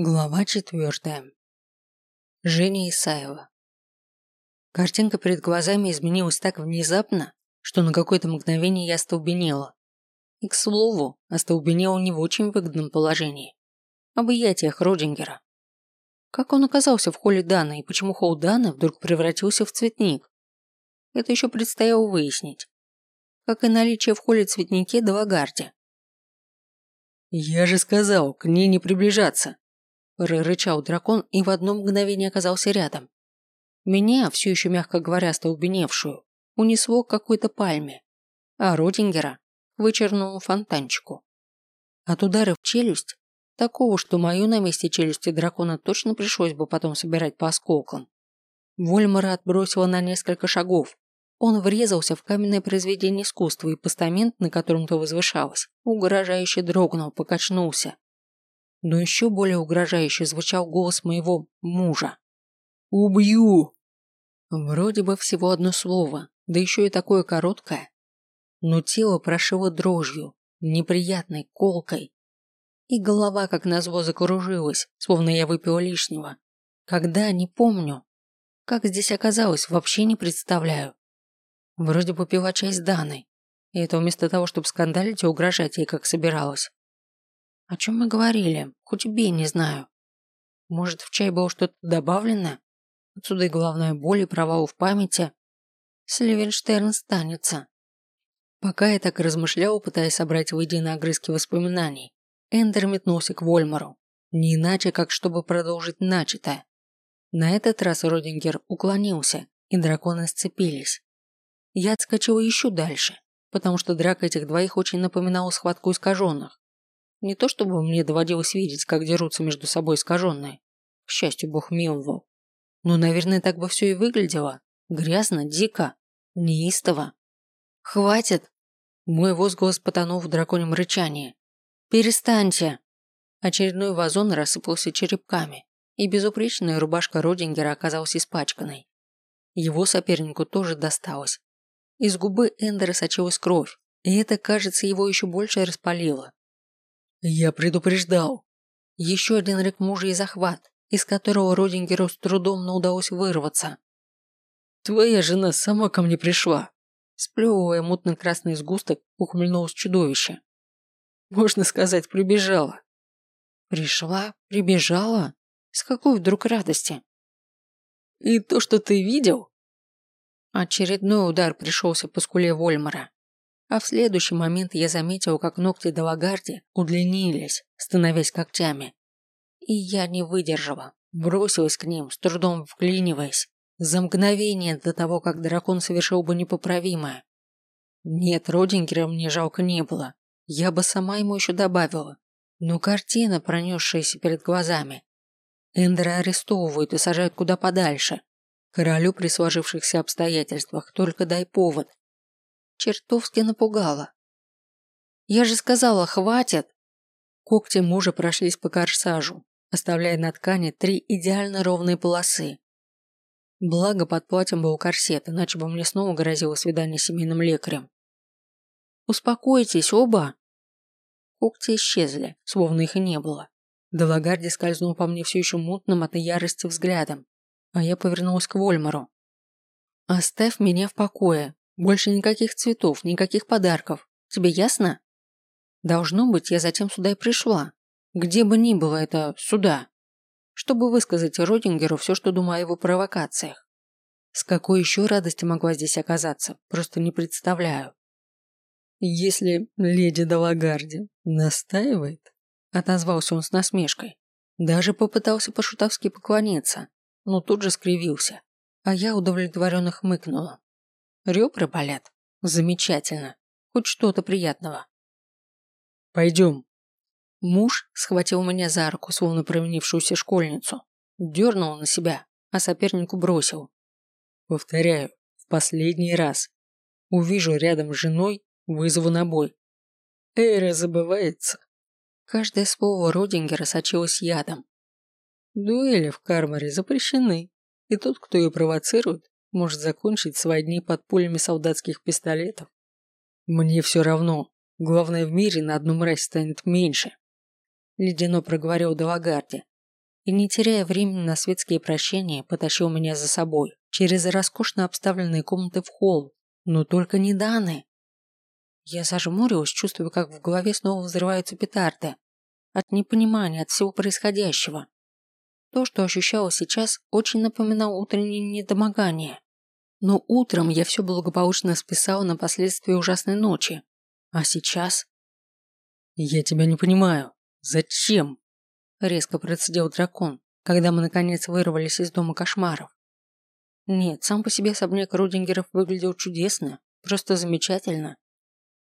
Глава четвертая. Женя Исаева. Картинка перед глазами изменилась так внезапно, что на какое-то мгновение я остолбенела. И, к слову, остолбенела не в очень выгодном положении. Об объятиях Родингера. Как он оказался в холле Дана и почему холл Дана вдруг превратился в цветник? Это еще предстояло выяснить. Как и наличие в холле цветнике Далагарде. «Я же сказал, к ней не приближаться!» Рычал дракон и в одно мгновение оказался рядом. Меня, все еще мягко говоря, столбеневшую, унесло к какой-то пальме, а к вычерному фонтанчику. От удара в челюсть, такого, что мою на месте челюсти дракона точно пришлось бы потом собирать по осколкам. Вольмара отбросила на несколько шагов. Он врезался в каменное произведение искусства, и постамент, на котором то возвышалось, угрожающе дрогнул, покачнулся, но еще более угрожающе звучал голос моего мужа. «Убью!» Вроде бы всего одно слово, да еще и такое короткое. Но тело прошило дрожью, неприятной, колкой. И голова, как назло, закружилась, словно я выпила лишнего. Когда, не помню. Как здесь оказалось, вообще не представляю. Вроде бы пила с Даной. И это вместо того, чтобы скандалить и угрожать ей, как собиралась. О чем мы говорили? Хоть убей, не знаю. Может, в чай было что-то добавлено? Отсюда и головная боль, и провал в памяти. Сливенштерн станется. Пока я так размышлял, пытаясь собрать воедино огрызки воспоминаний, Эндер метнулся к Вольмару. Не иначе, как чтобы продолжить начатое. На этот раз Родингер уклонился, и драконы сцепились. Я отскочил еще дальше, потому что драка этих двоих очень напоминала схватку искаженных. Не то чтобы мне доводилось видеть, как дерутся между собой искаженные. К счастью, бог миловал. Но, наверное, так бы все и выглядело. Грязно, дико, неистово. «Хватит!» Мой возглас потонул в драконьем рычании. «Перестаньте!» Очередной вазон рассыпался черепками, и безупречная рубашка Родингера оказалась испачканной. Его сопернику тоже досталось. Из губы Эндера сочилась кровь, и это, кажется, его еще больше распалило. «Я предупреждал». Еще один рык мужа и захват, из которого Родингеру с трудом но удалось вырваться. «Твоя жена сама ко мне пришла». Сплевывая мутный красный сгусток, ухмыльнулось чудовище. «Можно сказать, прибежала». «Пришла? Прибежала? С какой вдруг радости?» «И то, что ты видел?» Очередной удар пришелся по скуле Вольмара. А в следующий момент я заметил, как ногти Далагарди удлинились, становясь когтями. И я не выдержала, бросилась к ним, с трудом вклиниваясь, за мгновение до того, как дракон совершил бы непоправимое. Нет, Родингера мне жалко не было. Я бы сама ему еще добавила. Но картина, пронесшаяся перед глазами. Эндера арестовывают и сажают куда подальше. Королю при сложившихся обстоятельствах только дай повод чертовски напугала. Я же сказала, хватит. Когти мужа прошлись по корсажу, оставляя на ткани три идеально ровные полосы. Благо под платьем был корсет, иначе бы мне снова грозило свидание с семейным лекарем. «Успокойтесь, оба!» Когти исчезли, словно их и не было. Делагарди скользнул по мне все еще мутным от ярости взглядом, а я повернулась к Вольмару. «Оставь меня в покое, больше никаких цветов, никаких подарков. Тебе ясно? Должно быть, я затем сюда и пришла. Где бы ни было это сюда. Чтобы высказать Родингеру все, что думаю о его провокациях. С какой еще радости могла здесь оказаться, просто не представляю. Если леди Далагарди настаивает, отозвался он с насмешкой. Даже попытался по-шутовски поклониться, но тут же скривился, а я удовлетворенно хмыкнула. Ребра болят? Замечательно. Хоть что-то приятного. Пойдем. Муж схватил меня за руку, словно провинившуюся школьницу. Дернул на себя, а сопернику бросил. Повторяю, в последний раз. Увижу рядом с женой, вызову на бой. Эра забывается. Каждое слово Родингера сочилось ядом. Дуэли в Кармаре запрещены, и тот, кто ее провоцирует, может закончить свои дни под пулями солдатских пистолетов. Мне все равно. Главное, в мире на одну мразь станет меньше. Ледяно проговорил Далагарди, и, не теряя времени на светские прощения, потащил меня за собой через роскошно обставленные комнаты в холл, но только не Даны. Я зажмурилась, чувствуя, как в голове снова взрываются петарды. От непонимания, от всего происходящего. То, что ощущала сейчас, очень напоминало утреннее недомогание. Но утром я все благополучно списала на последствия ужасной ночи. А сейчас? Я тебя не понимаю. Зачем? Резко процедил дракон, когда мы наконец вырвались из дома кошмаров. Нет, сам по себе особняк Рудингеров выглядел чудесно, просто замечательно.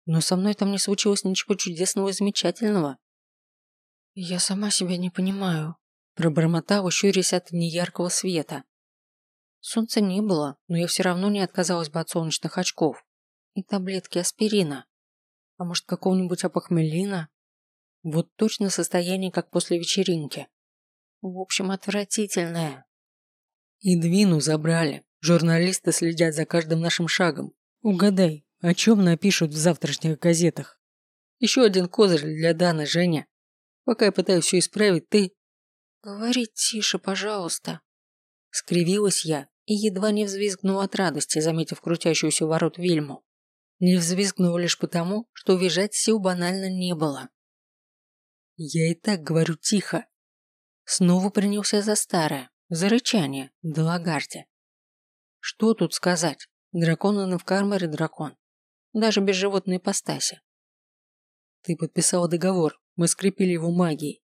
Но со мной там не случилось ничего чудесного и замечательного. Я сама себя не понимаю, пробормотала, щурясь от неяркого света. Солнца не было, но я все равно не отказалась бы от солнечных очков. И таблетки аспирина. А может, какого-нибудь апохмелина? Вот точно состояние, как после вечеринки. В общем, отвратительное. И Двину забрали. Журналисты следят за каждым нашим шагом. Угадай, о чем напишут в завтрашних газетах? Еще один козырь для Даны, Женя. Пока я пытаюсь все исправить, ты... Говори тише, пожалуйста. Скривилась я и едва не взвизгнула от радости, заметив крутящуюся ворот Вильму. Не взвизгнула лишь потому, что увижать сил банально не было. Я и так говорю тихо. Снова принялся за старое, за рычание, до Лагарди. Что тут сказать? Дракон он и в Кармаре дракон. Даже без животной ипостаси. Ты подписал договор, мы скрепили его магией.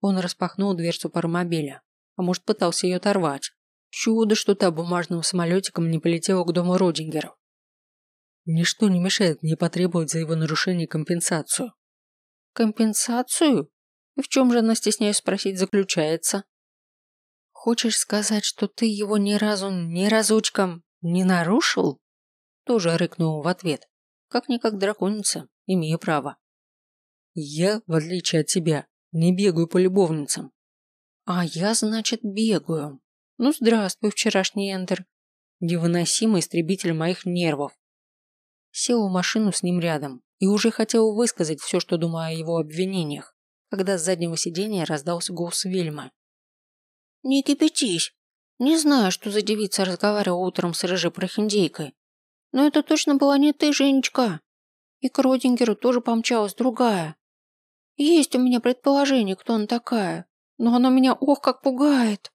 Он распахнул дверцу паромобиля, а может пытался ее оторвать. Чудо, что та бумажным самолетиком не полетела к дому Родингеров. Ничто не мешает мне потребовать за его нарушение компенсацию. Компенсацию? И в чем же она, стесняюсь спросить, заключается? Хочешь сказать, что ты его ни разу, ни разочком не нарушил? Тоже рыкнул в ответ. Как-никак драконица, имею право. Я, в отличие от тебя, не бегаю по любовницам. А я, значит, бегаю. Ну, здравствуй, вчерашний Эндер. Невыносимый истребитель моих нервов. Сел в машину с ним рядом и уже хотел высказать все, что думаю о его обвинениях, когда с заднего сиденья раздался голос Вильмы. «Не кипятись. Не знаю, что за девица разговаривала утром с рыжей прохиндейкой. Но это точно была не ты, Женечка. И к Родингеру тоже помчалась другая. Есть у меня предположение, кто она такая, но оно меня ох как пугает».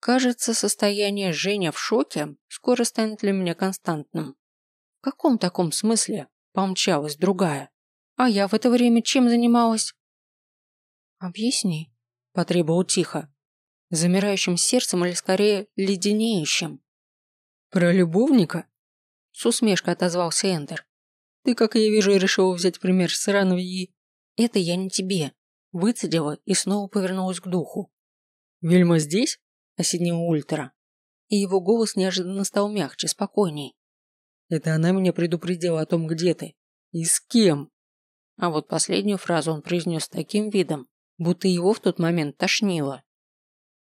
Кажется, состояние Женя в шоке скоро станет для меня константным. В каком таком смысле помчалась другая? А я в это время чем занималась? Объясни, потребовал тихо. Замирающим сердцем или скорее леденеющим. Про любовника? С усмешкой отозвался Эндер. Ты, как я вижу, решил взять пример с Ранови и... Это я не тебе. Выцедила и снова повернулась к духу. Вильма здесь? осенил Ультра. И его голос неожиданно стал мягче, спокойней. Это она меня предупредила о том, где ты. И с кем? А вот последнюю фразу он произнес таким видом, будто его в тот момент тошнило.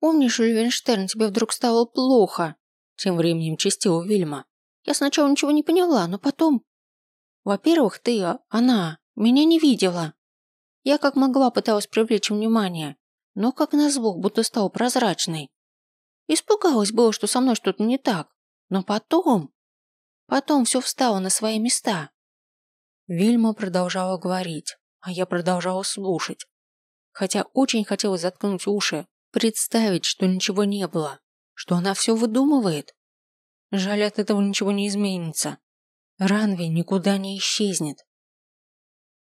«Помнишь, Левенштерн, тебе вдруг стало плохо?» Тем временем чистила Вильма. «Я сначала ничего не поняла, но потом...» «Во-первых, ты, а, она, меня не видела. Я как могла пыталась привлечь внимание, но как назло, будто стал прозрачной. Испугалась было, что со мной что-то не так. Но потом... Потом все встало на свои места. Вильма продолжала говорить, а я продолжала слушать. Хотя очень хотелось заткнуть уши, представить, что ничего не было, что она все выдумывает. Жаль, от этого ничего не изменится. Ранви никуда не исчезнет.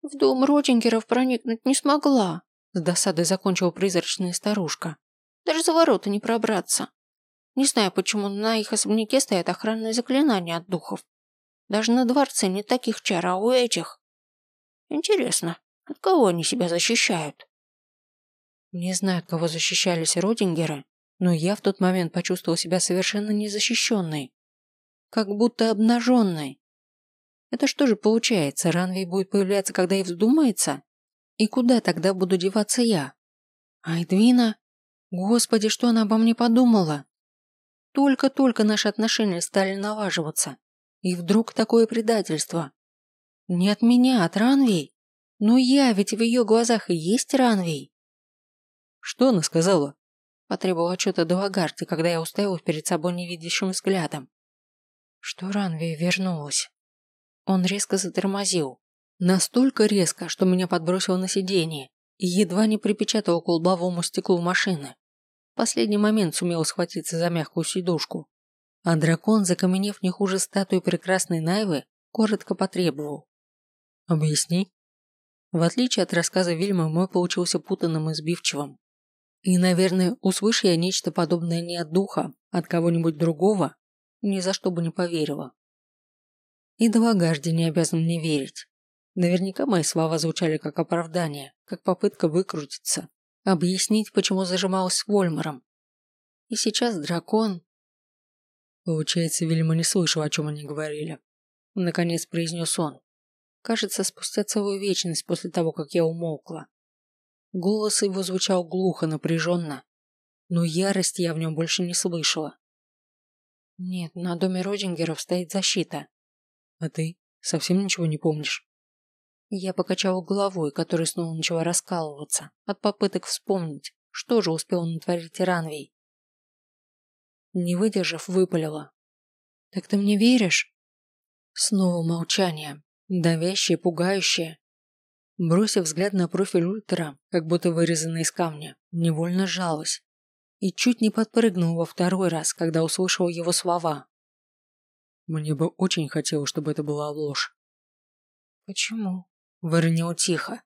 В дом Ротингеров проникнуть не смогла, с досадой закончила призрачная старушка. Даже за ворота не пробраться. Не знаю, почему на их особняке стоят охранные заклинания от духов. Даже на дворце не таких чар, а у этих. Интересно, от кого они себя защищают? Не знаю, от кого защищались Родингеры, но я в тот момент почувствовал себя совершенно незащищенной. Как будто обнаженной. Это что же получается, Ранвей будет появляться, когда ей вздумается? И куда тогда буду деваться я? Айдвина? Господи, что она обо мне подумала? Только-только наши отношения стали налаживаться. И вдруг такое предательство. Не от меня, от Ранвей. Но я ведь в ее глазах и есть Ранвей. Что она сказала? Потребовал отчета Далагарти, когда я уставилась перед собой невидящим взглядом. Что Ранви вернулась. Он резко затормозил. Настолько резко, что меня подбросило на сиденье и едва не припечатал к лобовому стеклу машины. В последний момент сумел схватиться за мягкую сидушку. А дракон, закаменев не хуже статуи прекрасной Найвы, коротко потребовал. «Объясни». В отличие от рассказа Вильмы, мой получился путанным и сбивчивым. И, наверное, услышь я нечто подобное не от духа, от кого-нибудь другого, ни за что бы не поверила. И Далагарди не обязан мне верить. Наверняка мои слова звучали как оправдание, как попытка выкрутиться, объяснить, почему зажималась с Вольмаром. И сейчас дракон... Получается, Вильма не слышал, о чем они говорили. Наконец произнес он. Кажется, спустя целую вечность после того, как я умолкла. Голос его звучал глухо, напряженно, но ярости я в нем больше не слышала. Нет, на доме Родингеров стоит защита. А ты совсем ничего не помнишь? Я покачала головой, которая снова начала раскалываться, от попыток вспомнить, что же успел натворить Ранвей. Не выдержав, выпалила. «Так ты мне веришь?» Снова молчание, давящее, пугающее, Бросив взгляд на профиль Ультра, как будто вырезанный из камня, невольно сжалась. И чуть не подпрыгнул во второй раз, когда услышал его слова. Мне бы очень хотелось, чтобы это была ложь. «Почему?» – выронил тихо.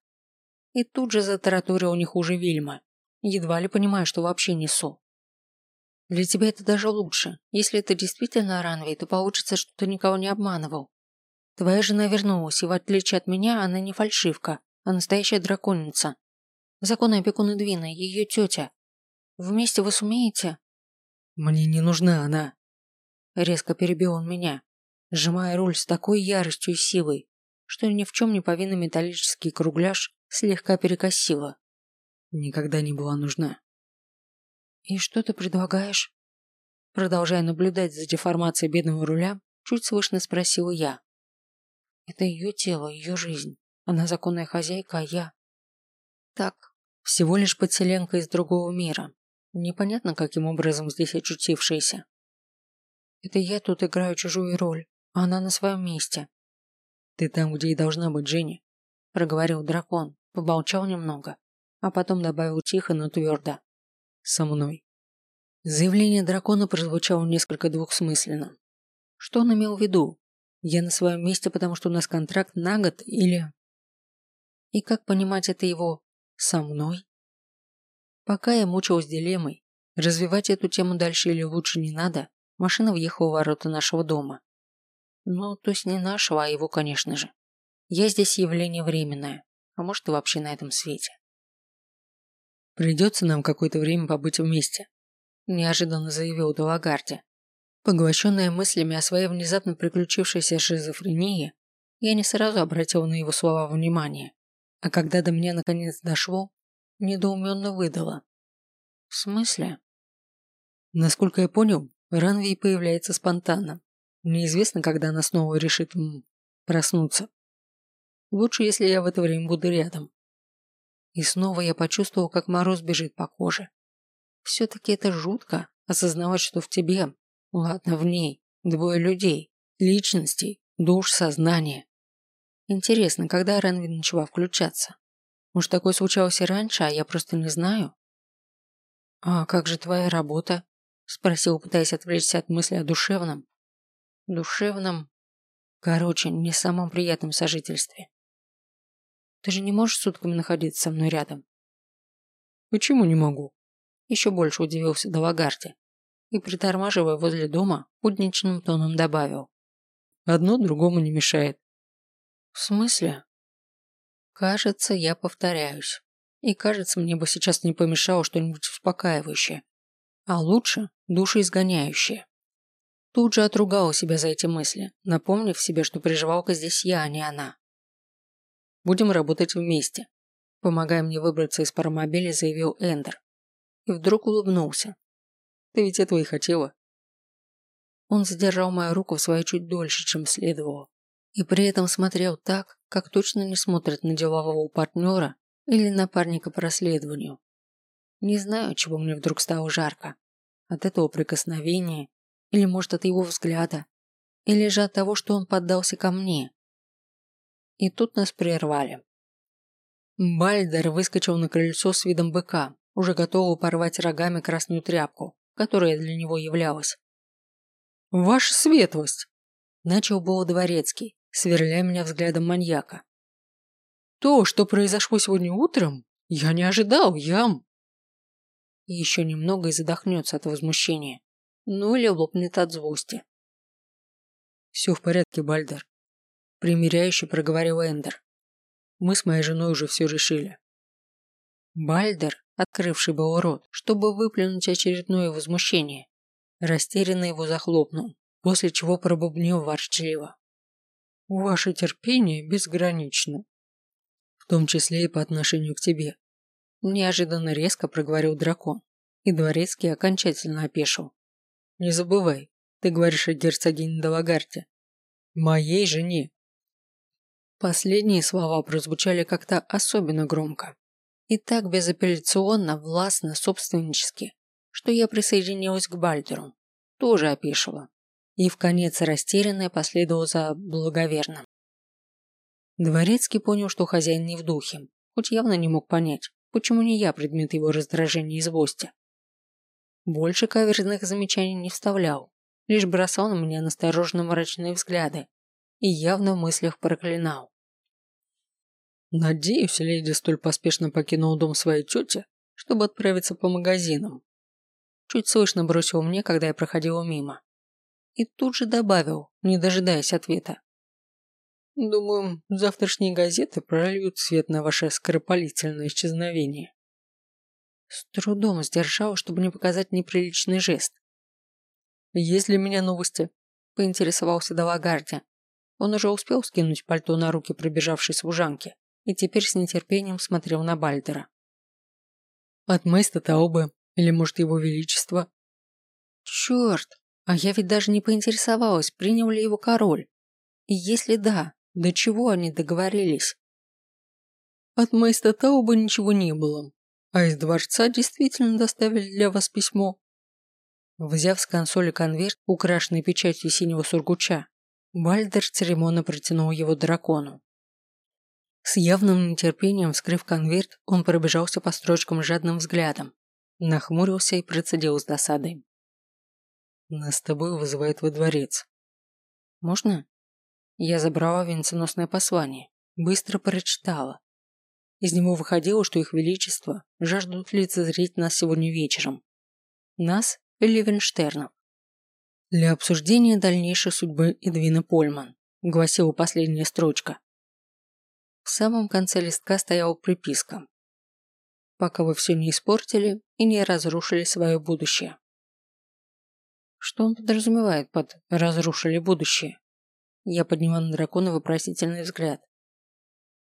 И тут же затараторил не хуже Вильма, едва ли понимая, что вообще несу. «Для тебя это даже лучше. Если это действительно Ранвей, то получится, что ты никого не обманывал. Твоя жена вернулась, и в отличие от меня, она не фальшивка, а настоящая драконица. Законная опекун Эдвина, ее тетя. Вместе вы сумеете? Мне не нужна она. Резко перебил он меня, сжимая руль с такой яростью и силой, что ни в чем не повинный металлический кругляш слегка перекосило. Никогда не была нужна. И что ты предлагаешь? Продолжая наблюдать за деформацией бедного руля, чуть слышно спросила я. Это ее тело, ее жизнь. Она законная хозяйка, а я... Так, всего лишь подселенка из другого мира. Непонятно, каким образом здесь очутившаяся. Это я тут играю чужую роль, а она на своем месте. Ты там, где и должна быть, Женя. Проговорил дракон, поболчал немного, а потом добавил тихо, но твердо. Со мной. Заявление дракона прозвучало несколько двухсмысленно. Что он имел в виду? Я на своем месте, потому что у нас контракт на год или... И как понимать это его со мной? Пока я мучилась дилеммой, развивать эту тему дальше или лучше не надо, машина въехала в ворота нашего дома. Ну, то есть не нашего, а его, конечно же. Я здесь явление временное, а может и вообще на этом свете. Придется нам какое-то время побыть вместе, неожиданно заявил Далагарди. Поглощенная мыслями о своей внезапно приключившейся шизофрении, я не сразу обратил на его слова внимание, а когда до меня наконец дошло, недоуменно выдала. В смысле? Насколько я понял, Ранвей появляется спонтанно. Неизвестно, когда она снова решит проснуться. Лучше, если я в это время буду рядом. И снова я почувствовал, как мороз бежит по коже. Все-таки это жутко, осознавать, что в тебе, Ладно, в ней. Двое людей. Личностей. Душ, сознание. Интересно, когда Ренвин начала включаться? Может, такое случалось и раньше, а я просто не знаю? «А как же твоя работа?» Спросил, пытаясь отвлечься от мысли о душевном. Душевном? Короче, не самом приятном сожительстве. Ты же не можешь сутками находиться со мной рядом? Почему не могу? Еще больше удивился Далагарди и, притормаживая возле дома, будничным тоном добавил. Одно другому не мешает. В смысле? Кажется, я повторяюсь. И кажется, мне бы сейчас не помешало что-нибудь успокаивающее. А лучше душеизгоняющее. Тут же отругала себя за эти мысли, напомнив себе, что приживалка здесь я, а не она. Будем работать вместе. Помогая мне выбраться из паромобиля, заявил Эндер. И вдруг улыбнулся, ты ведь этого и хотела. Он задержал мою руку в своей чуть дольше, чем следовало. И при этом смотрел так, как точно не смотрит на делового партнера или напарника по расследованию. Не знаю, чего мне вдруг стало жарко. От этого прикосновения, или, может, от его взгляда, или же от того, что он поддался ко мне. И тут нас прервали. Бальдер выскочил на крыльцо с видом быка, уже готового порвать рогами красную тряпку, которая для него являлась. «Ваша светлость!» Начал было дворецкий, сверляя меня взглядом маньяка. «То, что произошло сегодня утром, я не ожидал, ям!» И еще немного и задохнется от возмущения. Ну или лопнет от злости. «Все в порядке, Бальдер», – примиряюще проговорил Эндер. «Мы с моей женой уже все решили». Бальдер, открывший был рот, чтобы выплюнуть очередное возмущение, растерянно его захлопнул, после чего пробубнил ворчливо. «Ваше терпение безгранично. В том числе и по отношению к тебе», – неожиданно резко проговорил дракон, и дворецкий окончательно опешил. «Не забывай, ты говоришь о герцогине Далагарте. Моей жене. Последние слова прозвучали как-то особенно громко. И так безапелляционно, властно, собственнически, что я присоединилась к Бальдеру. Тоже опешила. И в конец растерянная последовала за благоверным. Дворецкий понял, что хозяин не в духе, хоть явно не мог понять, почему не я предмет его раздражения и злости. Больше каверзных замечаний не вставлял, лишь бросал на меня настороженно мрачные взгляды и явно в мыслях проклинал. Надеюсь, леди столь поспешно покинул дом своей тети, чтобы отправиться по магазинам. Чуть слышно бросил мне, когда я проходила мимо. И тут же добавил, не дожидаясь ответа. Думаю, завтрашние газеты прольют свет на ваше скоропалительное исчезновение. С трудом сдержал, чтобы не показать неприличный жест. «Есть ли у меня новости?» – поинтересовался Далагарди. Он уже успел скинуть пальто на руки пробежавшей служанки и теперь с нетерпением смотрел на Бальдера. «От Мэйста Таубы или, может, его величество?» «Черт, а я ведь даже не поинтересовалась, принял ли его король. И если да, до чего они договорились?» «От Мэйста Таубы ничего не было, а из дворца действительно доставили для вас письмо», Взяв с консоли конверт, украшенный печатью синего сургуча, Бальдер церемонно протянул его дракону. С явным нетерпением, вскрыв конверт, он пробежался по строчкам жадным взглядом, нахмурился и процедил с досадой. «Нас с тобой вызывает во дворец». «Можно?» Я забрала венценосное послание, быстро прочитала. Из него выходило, что их величество жаждут лицезреть нас сегодня вечером. Нас Левенштернов. Для обсуждения дальнейшей судьбы Эдвина Польман, гласила последняя строчка. В самом конце листка стояла приписка. Пока вы все не испортили и не разрушили свое будущее. Что он подразумевает под «разрушили будущее»? Я подняла на дракона вопросительный взгляд.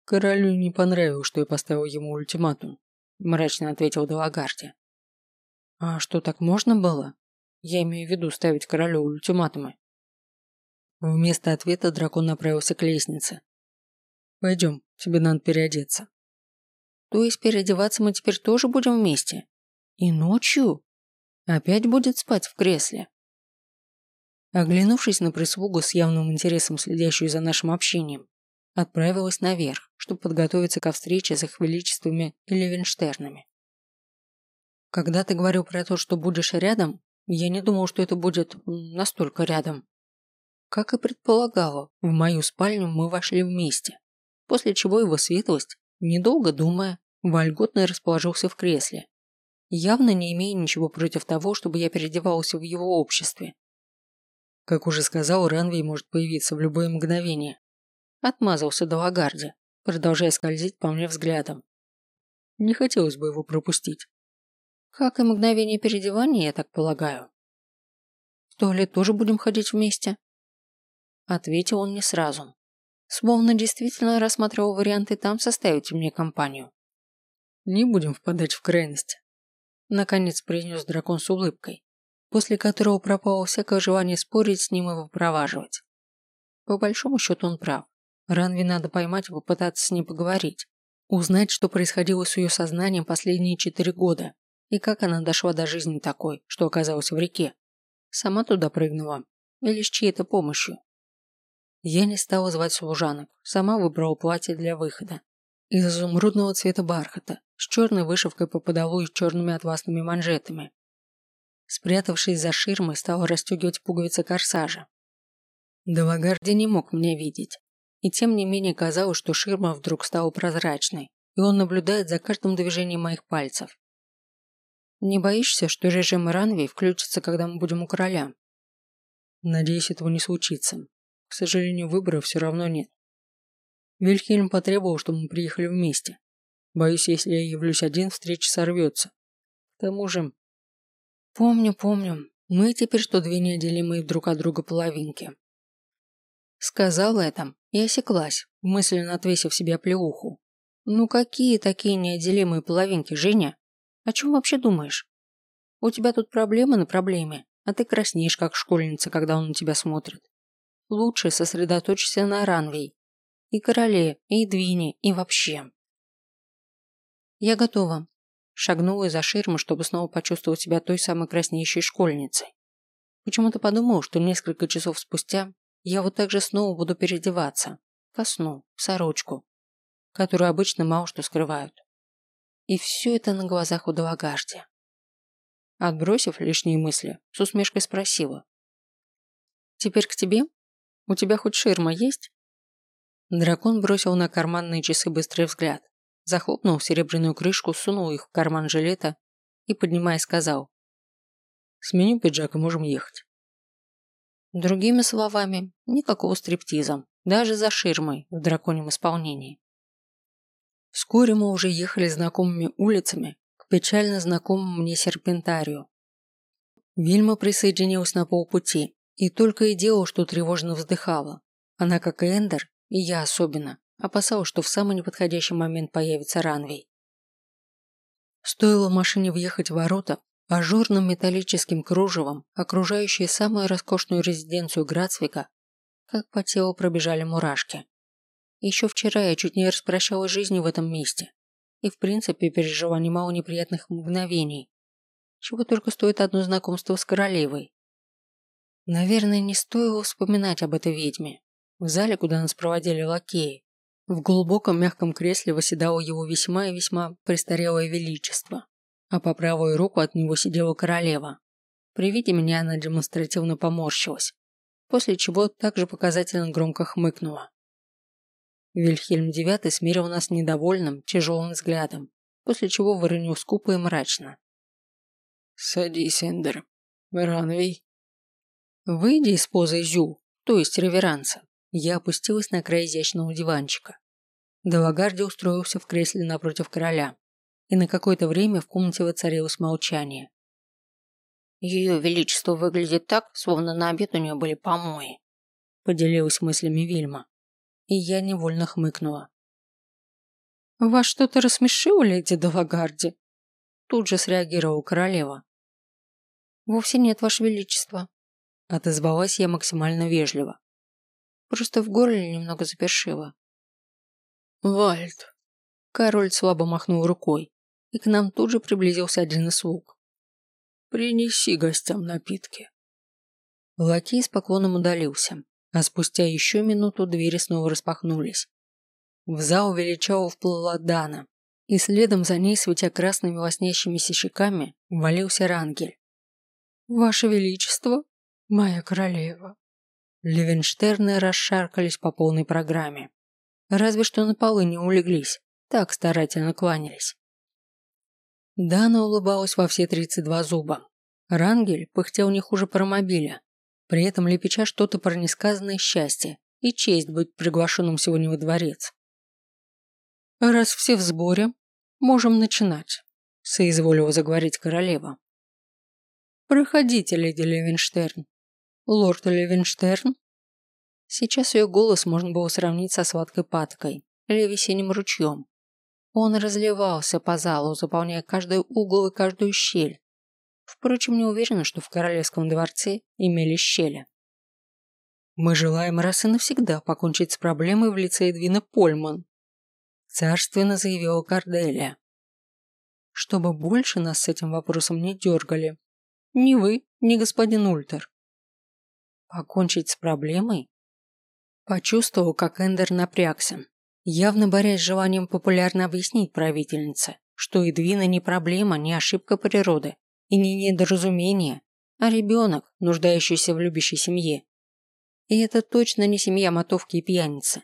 Королю не понравилось, что я поставил ему ультиматум, мрачно ответил Далагарди. А что, так можно было? Я имею в виду ставить королю ультиматумы. Вместо ответа дракон направился к лестнице. Пойдем, тебе надо переодеться. То есть переодеваться мы теперь тоже будем вместе? И ночью? Опять будет спать в кресле? Оглянувшись на прислугу с явным интересом, следящую за нашим общением, отправилась наверх, чтобы подготовиться ко встрече с их величествами и Левенштернами. Когда ты говорил про то, что будешь рядом, я не думал, что это будет настолько рядом. Как и предполагала, в мою спальню мы вошли вместе, после чего его светлость, недолго думая, вольготно расположился в кресле, явно не имея ничего против того, чтобы я переодевался в его обществе. Как уже сказал, Ранвей может появиться в любое мгновение. Отмазался до Лагарди, продолжая скользить по мне взглядом. Не хотелось бы его пропустить. Как и мгновение переодевания, я так полагаю. В туалет тоже будем ходить вместе? Ответил он не сразу. Словно действительно рассматривал варианты там составить мне компанию. Не будем впадать в крайность. Наконец произнес дракон с улыбкой, после которого пропало всякое желание спорить с ним и выпроваживать. По большому счету он прав. Ранви надо поймать и попытаться с ним поговорить. Узнать, что происходило с ее сознанием последние четыре года И как она дошла до жизни такой, что оказалась в реке? Сама туда прыгнула? Или с чьей-то помощью? Я не стала звать служанок, сама выбрала платье для выхода. Из изумрудного цвета бархата, с черной вышивкой по подолу и черными атласными манжетами. Спрятавшись за ширмой, стала расстегивать пуговицы корсажа. Делагарди не мог меня видеть. И тем не менее казалось, что ширма вдруг стала прозрачной, и он наблюдает за каждым движением моих пальцев. Не боишься, что режим Ранвей включится, когда мы будем у короля? Надеюсь, этого не случится. К сожалению, выбора все равно нет. Вильхельм потребовал, чтобы мы приехали вместе. Боюсь, если я явлюсь один, встреча сорвется. К тому же... Помню, помню. Мы теперь что две неотделимые друг от друга половинки. Сказала это и осеклась, мысленно отвесив себе плеуху. Ну какие такие неотделимые половинки, Женя? О чем вообще думаешь? У тебя тут проблемы на проблеме, а ты краснеешь, как школьница, когда он на тебя смотрит. Лучше сосредоточься на Ранвей. И короле, и Двине, и вообще. Я готова. Шагнула из-за ширмы, чтобы снова почувствовать себя той самой краснеющей школьницей. Почему-то подумал, что несколько часов спустя я вот так же снова буду переодеваться. Ко сну, в сорочку, которую обычно мало что скрывают. И все это на глазах у Далагарди. Отбросив лишние мысли, с усмешкой спросила. «Теперь к тебе? У тебя хоть ширма есть?» Дракон бросил на карманные часы быстрый взгляд, захлопнул серебряную крышку, сунул их в карман жилета и, поднимая, сказал. «Сменю пиджак и можем ехать». Другими словами, никакого стриптиза, даже за ширмой в драконьем исполнении. Вскоре мы уже ехали знакомыми улицами к печально знакомому мне серпентарию. Вильма присоединилась на полпути и только и делала, что тревожно вздыхала. Она, как и Эндер, и я особенно, опасалась, что в самый неподходящий момент появится Ранвей. Стоило машине въехать в ворота, ажурным металлическим кружевом, окружающие самую роскошную резиденцию Грацвика, как по телу пробежали мурашки. Еще вчера я чуть не распрощалась жизнью в этом месте. И в принципе пережила немало неприятных мгновений. Чего только стоит одно знакомство с королевой. Наверное, не стоило вспоминать об этой ведьме. В зале, куда нас проводили лакеи, в глубоком мягком кресле восседало его весьма и весьма престарелое величество, а по правую руку от него сидела королева. При виде меня она демонстративно поморщилась, после чего также показательно громко хмыкнула. Вильхельм IX смирил нас недовольным, тяжелым взглядом, после чего выронил скупо и мрачно. «Садись, Эндер. Ранвей». Выйдя из позы зю, то есть реверанса, я опустилась на край изящного диванчика. Делагарди устроился в кресле напротив короля, и на какое-то время в комнате воцарилось молчание. «Ее Величество выглядит так, словно на обед у нее были помои», поделилась мыслями Вильма и я невольно хмыкнула. «Вас что-то рассмешило, леди Далагарди?» Тут же среагировала королева. «Вовсе нет, ваше величество», – отозвалась я максимально вежливо. Просто в горле немного запершило. «Вальд!» Король слабо махнул рукой, и к нам тут же приблизился один из слуг. «Принеси гостям напитки». Лакей с поклоном удалился, а спустя еще минуту двери снова распахнулись. В зал величаво вплыла Дана, и следом за ней, светя красными лоснящимися щеками, валился Рангель. «Ваше Величество, моя королева!» Левенштерны расшаркались по полной программе. Разве что на полы не улеглись, так старательно кланялись. Дана улыбалась во все 32 зуба. Рангель пыхтел не хуже паромобиля, при этом лепеча что-то про несказанное счастье и честь быть приглашенным сегодня во дворец. «Раз все в сборе, можем начинать», – соизволила заговорить королева. «Проходите, леди Левенштерн. Лорд Левенштерн?» Сейчас ее голос можно было сравнить со сладкой паткой или весенним ручьем. Он разливался по залу, заполняя каждый угол и каждую щель, Впрочем, не уверена, что в королевском дворце имели щели. Мы желаем раз и навсегда покончить с проблемой в лице Эдвина Польман. Царственно заявила Корделия. чтобы больше нас с этим вопросом не дергали. Ни вы, ни господин Ультер. Покончить с проблемой? Почувствовал, как Эндер напрягся, явно борясь с желанием популярно объяснить правительнице, что Эдвина не проблема, не ошибка природы и не недоразумение, а ребенок, нуждающийся в любящей семье. И это точно не семья мотовки и пьяницы.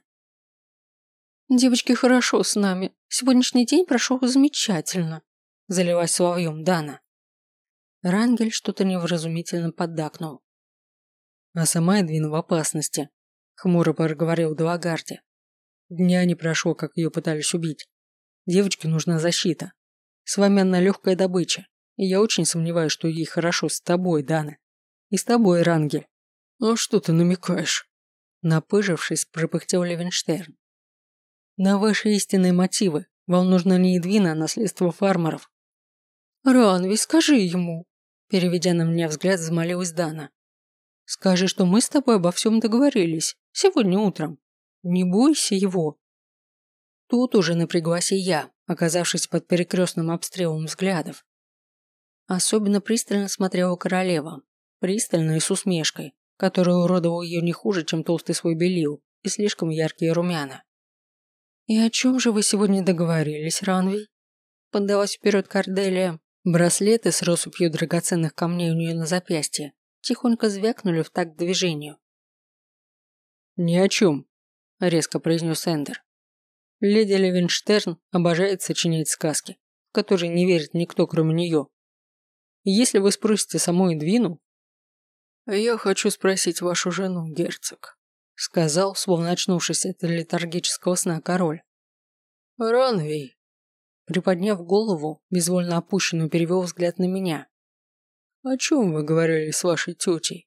«Девочки, хорошо с нами. Сегодняшний день прошел замечательно», – заливаясь соловьем Дана. Рангель что-то невразумительно поддакнул. «А сама Эдвина в опасности», – хмуро проговорил Далагарди. Дня не прошло, как ее пытались убить. Девочке нужна защита. С вами она легкая добыча, и я очень сомневаюсь, что ей хорошо с тобой, Дана. И с тобой, Рангель. А что ты намекаешь? Напыжившись, пропыхтел Левенштерн. На ваши истинные мотивы. Вам нужна не Эдвина, а наследство фармеров. Ранви, скажи ему. Переведя на меня взгляд, взмолилась Дана. Скажи, что мы с тобой обо всем договорились. Сегодня утром. Не бойся его. Тут уже напряглась и я, оказавшись под перекрестным обстрелом взглядов. Особенно пристально смотрела королева. Пристально и с усмешкой, которая уродовала ее не хуже, чем толстый свой белил и слишком яркие румяна. «И о чем же вы сегодня договорились, Ранви?» Поддалась вперед Корделия. Браслеты с россыпью драгоценных камней у нее на запястье тихонько звякнули в такт движению. «Ни о чем», – резко произнес Эндер. «Леди Левинштерн обожает сочинять сказки, в которые не верит никто, кроме нее. если вы спросите саму Эдвину...» «Я хочу спросить вашу жену, герцог», – сказал, словно очнувшись от летаргического сна король. «Ранвей». Приподняв голову, безвольно опущенную, перевел взгляд на меня. «О чем вы говорили с вашей тетей?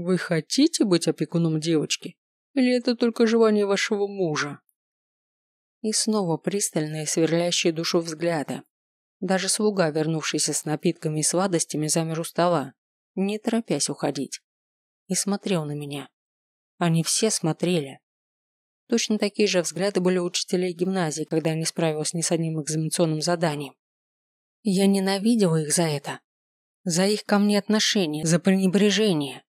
Вы хотите быть опекуном девочки? Или это только желание вашего мужа?» И снова пристальные, сверлящие душу взгляды. Даже слуга, вернувшийся с напитками и сладостями, замер у стола, не торопясь уходить. И смотрел на меня. Они все смотрели. Точно такие же взгляды были у учителей гимназии, когда я не справилась ни с одним экзаменационным заданием. Я ненавидела их за это. За их ко мне отношение, за пренебрежение.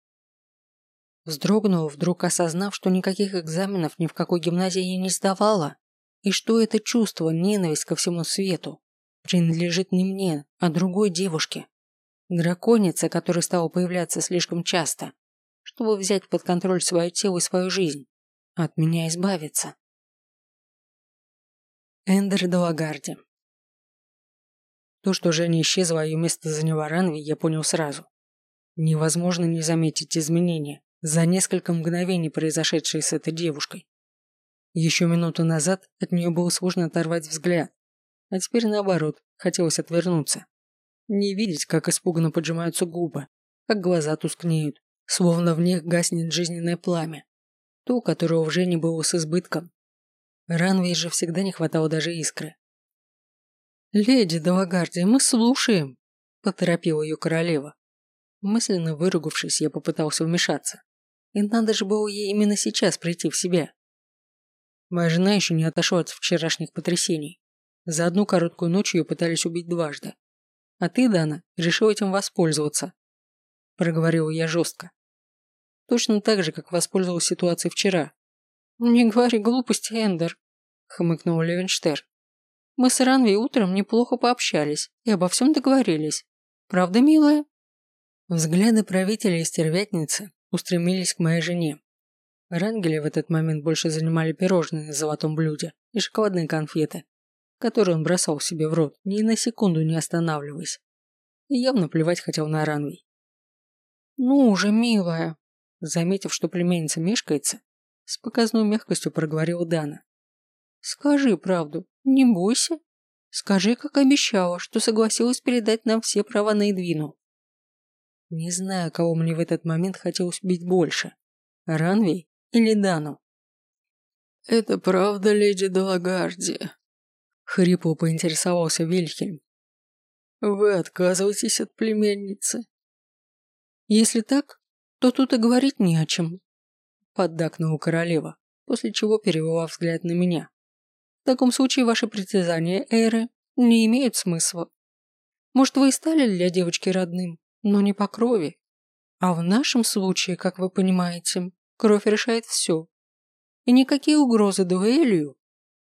Вздрогнула, вдруг осознав, что никаких экзаменов ни в какой гимназии я не сдавала, и что это чувство, ненависть ко всему свету, принадлежит не мне, а другой девушке. Драконице, которая стала появляться слишком часто, чтобы взять под контроль свое тело и свою жизнь, от меня избавиться. Эндер Далагарди То, что Женя исчезла, а ее место заняла Ранви, я понял сразу. Невозможно не заметить изменения, за несколько мгновений произошедшие с этой девушкой. Еще минуту назад от нее было сложно оторвать взгляд, а теперь наоборот, хотелось отвернуться. Не видеть, как испуганно поджимаются губы, как глаза тускнеют, словно в них гаснет жизненное пламя, то, которого в Жене было с избытком. Ранвей же всегда не хватало даже искры. «Леди Далагарди, мы слушаем», – поторопила ее королева. Мысленно выругавшись, я попытался вмешаться. И надо же было ей именно сейчас прийти в себя. Моя жена еще не отошла от вчерашних потрясений. За одну короткую ночь ее пытались убить дважды. А ты, Дана, решил этим воспользоваться. Проговорил я жестко. Точно так же, как воспользовался ситуацией вчера. «Не говори глупости, Эндер», — хмыкнул Левенштер. «Мы с Ранви утром неплохо пообщались и обо всем договорились. Правда, милая?» Взгляды правителя и стервятницы устремились к моей жене. Рангели в этот момент больше занимали пирожные на золотом блюде и шоколадные конфеты, которые он бросал себе в рот, ни на секунду не останавливаясь. И явно плевать хотел на Ранвей. «Ну уже, милая!» Заметив, что племянница мешкается, с показной мягкостью проговорила Дана. «Скажи правду, не бойся. Скажи, как обещала, что согласилась передать нам все права на Эдвину. Не знаю, кого мне в этот момент хотелось убить больше. Ранвей или Дану. «Это правда, леди Далагарди?» Хрипло поинтересовался Вильхельм. «Вы отказываетесь от племянницы?» «Если так, то тут и говорить не о чем», поддакнула королева, после чего перевела взгляд на меня. «В таком случае ваши притязания, Эйры, не имеют смысла. Может, вы и стали для девочки родным, но не по крови. А в нашем случае, как вы понимаете, кровь решает все. И никакие угрозы дуэлью,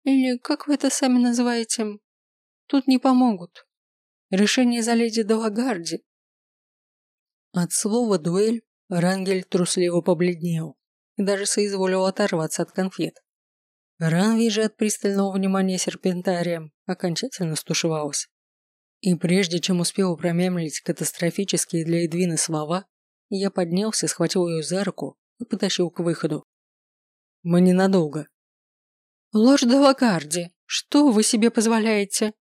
или как вы это сами называете, тут не помогут. Решение за леди Далагарди. От слова «дуэль» Рангель трусливо побледнел и даже соизволил оторваться от конфет. Ранви же от пристального внимания серпентария окончательно стушевалась. И прежде чем успел промямлить катастрофические для Эдвины слова, я поднялся, схватил ее за руку и потащил к выходу. Мы ненадолго. «Лорд Далакарди, что вы себе позволяете?»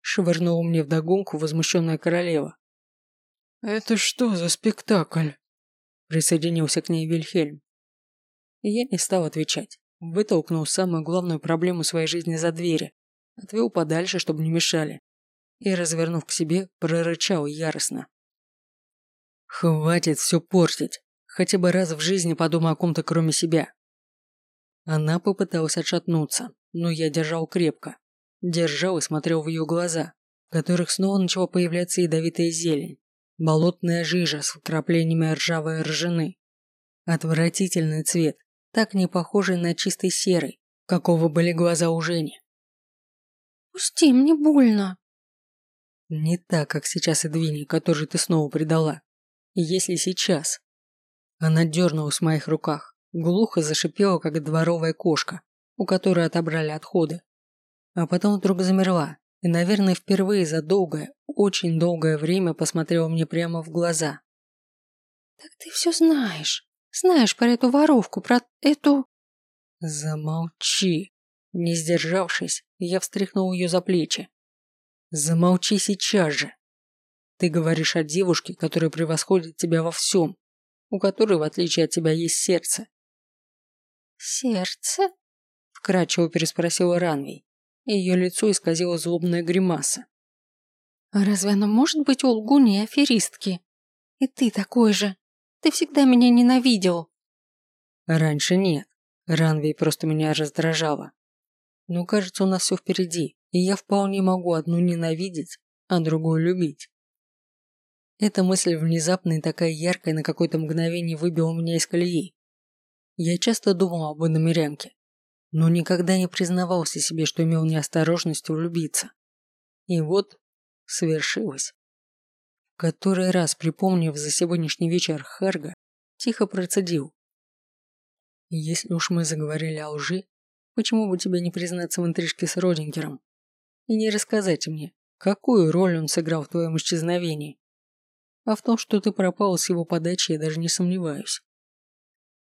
Швырнула мне вдогонку возмущенная королева. «Это что за спектакль?» Присоединился к ней Вильхельм. Я не стал отвечать. Вытолкнул самую главную проблему своей жизни за двери. Отвел подальше, чтобы не мешали. И, развернув к себе, прорычал яростно. «Хватит все портить. Хотя бы раз в жизни подумай о ком-то кроме себя». Она попыталась отшатнуться, но я держал крепко. Держал и смотрел в ее глаза, в которых снова начала появляться ядовитая зелень. Болотная жижа с вкраплениями ржавой ржаны. Отвратительный цвет, так не похожий на чистый серый, какого были глаза у Жени. «Пусти, мне больно». Не так, как сейчас Эдвине, которой ты снова предала. Если сейчас. Она дернулась в моих руках, глухо зашипела, как дворовая кошка, у которой отобрали отходы. А потом вдруг замерла, и, наверное, впервые за долгое, очень долгое время посмотрела мне прямо в глаза. «Так ты все знаешь. Знаешь про эту воровку, про эту...» «Замолчи!» Не сдержавшись, я встряхнул ее за плечи. «Замолчи сейчас же! Ты говоришь о девушке, которая превосходит тебя во всем, у которой, в отличие от тебя, есть сердце». «Сердце?» – вкрадчиво переспросила Ранвей. Ее лицо исказило злобная гримаса. «А разве оно может быть у лгуни и аферистки? И ты такой же. Ты всегда меня ненавидел». «Раньше нет. Ранвей просто меня раздражала. Но кажется, у нас все впереди, и я вполне могу одну ненавидеть, а другую любить». Эта мысль внезапно и такая яркая на какое-то мгновение выбила меня из колеи. Я часто думал об иномерянке, но никогда не признавался себе, что имел неосторожность влюбиться. И вот свершилось. Который раз, припомнив за сегодняшний вечер Харга, тихо процедил. Если уж мы заговорили о лжи, почему бы тебе не признаться в интрижке с Родингером и не рассказать мне, какую роль он сыграл в твоем исчезновении? А в том, что ты пропал с его подачи, я даже не сомневаюсь.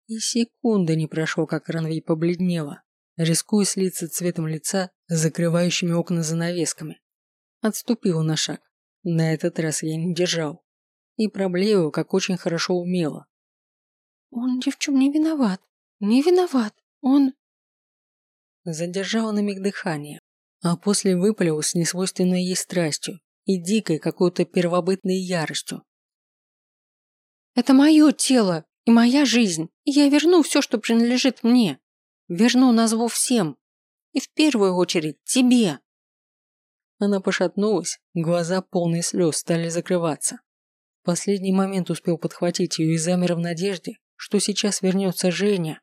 И секунды не прошло, как Ранвей побледнела, рискуя слиться цветом лица с закрывающими окна занавесками. Отступил на шаг. На этот раз я не держал. И проблею, как очень хорошо умела. «Он ни в чем не виноват. Не виноват. Он...» Задержала на миг дыхание, а после выпалил с несвойственной ей страстью и дикой какой-то первобытной яростью. «Это мое тело и моя жизнь, и я верну все, что принадлежит мне. Верну назву всем. И в первую очередь тебе. Она пошатнулась, глаза полные слез стали закрываться. В последний момент успел подхватить ее и замер в надежде, что сейчас вернется Женя.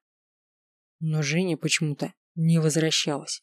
Но Женя почему-то не возвращалась.